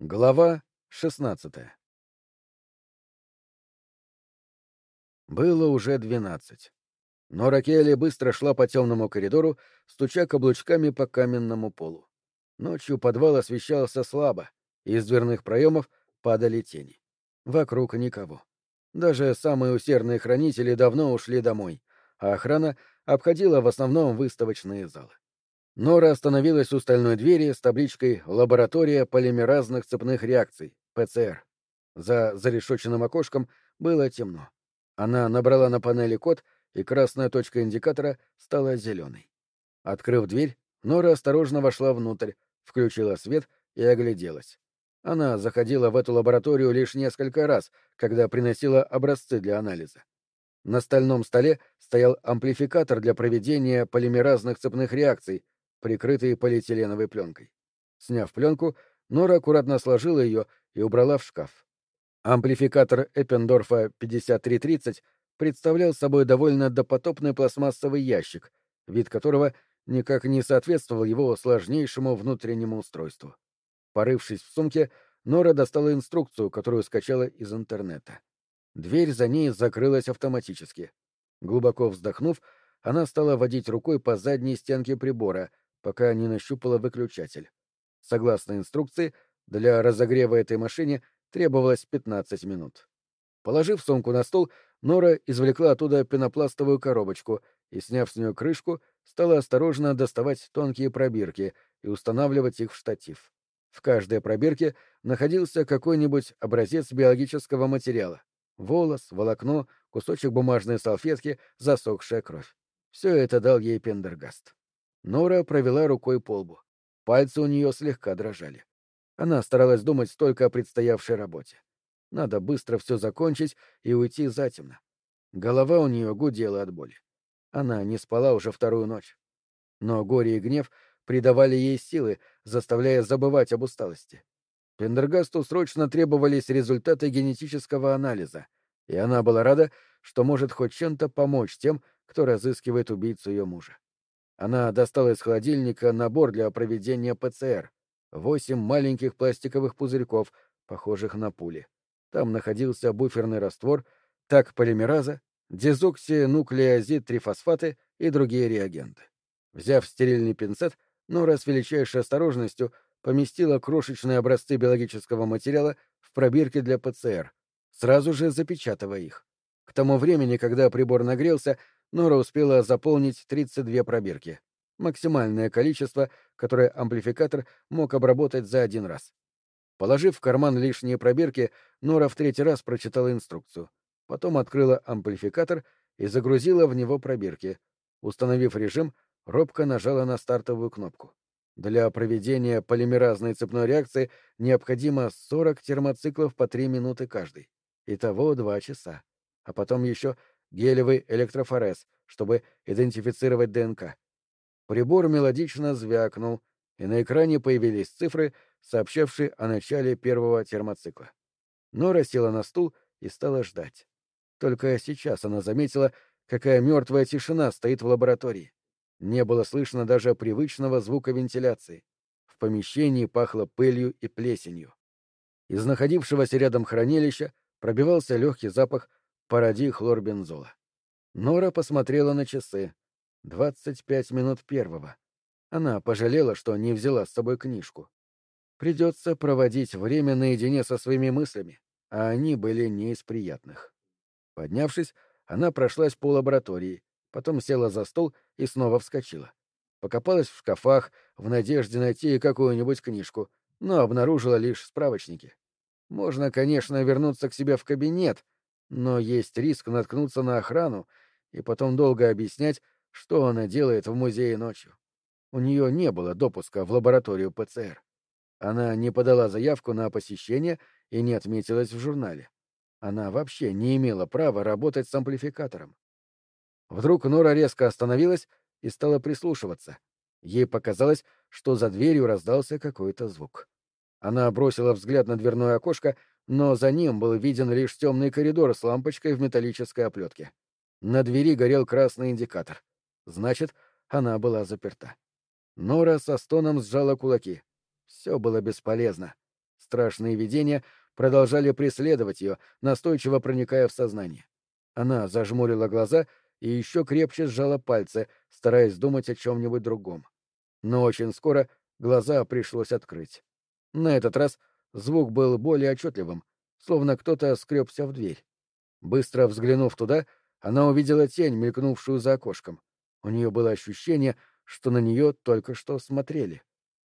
Глава 16 Было уже двенадцать. Но Ракели быстро шла по темному коридору, стуча каблучками по каменному полу. Ночью подвал освещался слабо, и из дверных проемов падали тени. Вокруг никого. Даже самые усердные хранители давно ушли домой, а охрана обходила в основном выставочные залы. Нора остановилась у стальной двери с табличкой «Лаборатория полимеразных цепных реакций, ПЦР». За зарешоченным окошком было темно. Она набрала на панели код, и красная точка индикатора стала зеленой. Открыв дверь, Нора осторожно вошла внутрь, включила свет и огляделась. Она заходила в эту лабораторию лишь несколько раз, когда приносила образцы для анализа. На стальном столе стоял амплификатор для проведения полимеразных цепных реакций, прикрытые полиэтиленовой пленкой. Сняв пленку, Нора аккуратно сложила ее и убрала в шкаф. Амплификатор Эппендорфа 5330 представлял собой довольно допотопный пластмассовый ящик, вид которого никак не соответствовал его сложнейшему внутреннему устройству. Порывшись в сумке, Нора достала инструкцию, которую скачала из интернета. Дверь за ней закрылась автоматически. Глубоко вздохнув, она стала водить рукой по задней стенке прибора, пока не нащупала выключатель. Согласно инструкции, для разогрева этой машине требовалось 15 минут. Положив сумку на стол, Нора извлекла оттуда пенопластовую коробочку и, сняв с нее крышку, стала осторожно доставать тонкие пробирки и устанавливать их в штатив. В каждой пробирке находился какой-нибудь образец биологического материала. Волос, волокно, кусочек бумажной салфетки, засохшая кровь. Все это дал ей Пендергаст. Нора провела рукой по лбу. Пальцы у нее слегка дрожали. Она старалась думать только о предстоявшей работе. Надо быстро все закончить и уйти затемно. Голова у нее гудела от боли. Она не спала уже вторую ночь. Но горе и гнев придавали ей силы, заставляя забывать об усталости. Пендергасту срочно требовались результаты генетического анализа, и она была рада, что может хоть чем-то помочь тем, кто разыскивает убийцу ее мужа. Она достала из холодильника набор для проведения ПЦР. Восемь маленьких пластиковых пузырьков, похожих на пули. Там находился буферный раствор, так полимераза, дезоксинуклеозид-трифосфаты и другие реагенты. Взяв стерильный пинцет, Нора с величайшей осторожностью поместила крошечные образцы биологического материала в пробирки для ПЦР, сразу же запечатывая их. К тому времени, когда прибор нагрелся, Нора успела заполнить 32 пробирки. Максимальное количество, которое амплификатор мог обработать за один раз. Положив в карман лишние пробирки, Нора в третий раз прочитала инструкцию. Потом открыла амплификатор и загрузила в него пробирки. Установив режим, робко нажала на стартовую кнопку. Для проведения полимеразной цепной реакции необходимо 40 термоциклов по 3 минуты каждый. Итого 2 часа. А потом еще гелевый электрофорез, чтобы идентифицировать ДНК. Прибор мелодично звякнул, и на экране появились цифры, сообщавшие о начале первого термоцикла. Нора села на стул и стала ждать. Только сейчас она заметила, какая мертвая тишина стоит в лаборатории. Не было слышно даже привычного звука вентиляции. В помещении пахло пылью и плесенью. Из находившегося рядом хранилища пробивался легкий запах Породи хлорбензола. Нора посмотрела на часы. Двадцать пять минут первого. Она пожалела, что не взяла с собой книжку. Придется проводить время наедине со своими мыслями, а они были не из приятных. Поднявшись, она прошлась по лаборатории, потом села за стол и снова вскочила. Покопалась в шкафах в надежде найти какую-нибудь книжку, но обнаружила лишь справочники. Можно, конечно, вернуться к себе в кабинет — но есть риск наткнуться на охрану и потом долго объяснять, что она делает в музее ночью. У нее не было допуска в лабораторию ПЦР. Она не подала заявку на посещение и не отметилась в журнале. Она вообще не имела права работать с амплификатором. Вдруг Нора резко остановилась и стала прислушиваться. Ей показалось, что за дверью раздался какой-то звук. Она бросила взгляд на дверное окошко, но за ним был виден лишь темный коридор с лампочкой в металлической оплетке. На двери горел красный индикатор. Значит, она была заперта. Нора со стоном сжала кулаки. Все было бесполезно. Страшные видения продолжали преследовать ее, настойчиво проникая в сознание. Она зажмурила глаза и еще крепче сжала пальцы, стараясь думать о чем-нибудь другом. Но очень скоро глаза пришлось открыть. На этот раз звук был более отчетливым, словно кто-то скребся в дверь. Быстро взглянув туда, она увидела тень, мелькнувшую за окошком. У нее было ощущение, что на нее только что смотрели.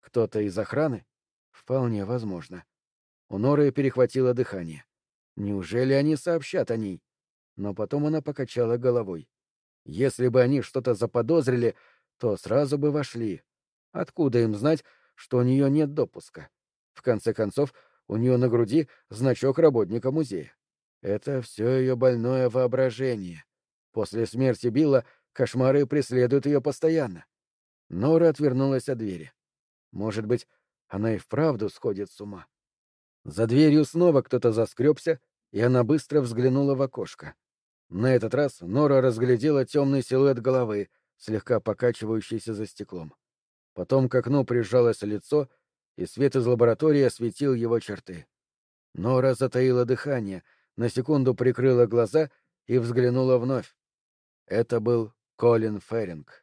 Кто-то из охраны? Вполне возможно. У Норы перехватило дыхание. Неужели они сообщат о ней? Но потом она покачала головой. Если бы они что-то заподозрили, то сразу бы вошли. Откуда им знать, что у нее нет допуска? В конце концов, у нее на груди значок работника музея. Это все ее больное воображение. После смерти Билла кошмары преследуют ее постоянно. Нора отвернулась от двери. Может быть, она и вправду сходит с ума. За дверью снова кто-то заскребся, и она быстро взглянула в окошко. На этот раз Нора разглядела темный силуэт головы, слегка покачивающийся за стеклом. Потом к окну прижалось лицо, и свет из лаборатории осветил его черты. Нора затаила дыхание, на секунду прикрыла глаза и взглянула вновь. Это был Колин Феринг.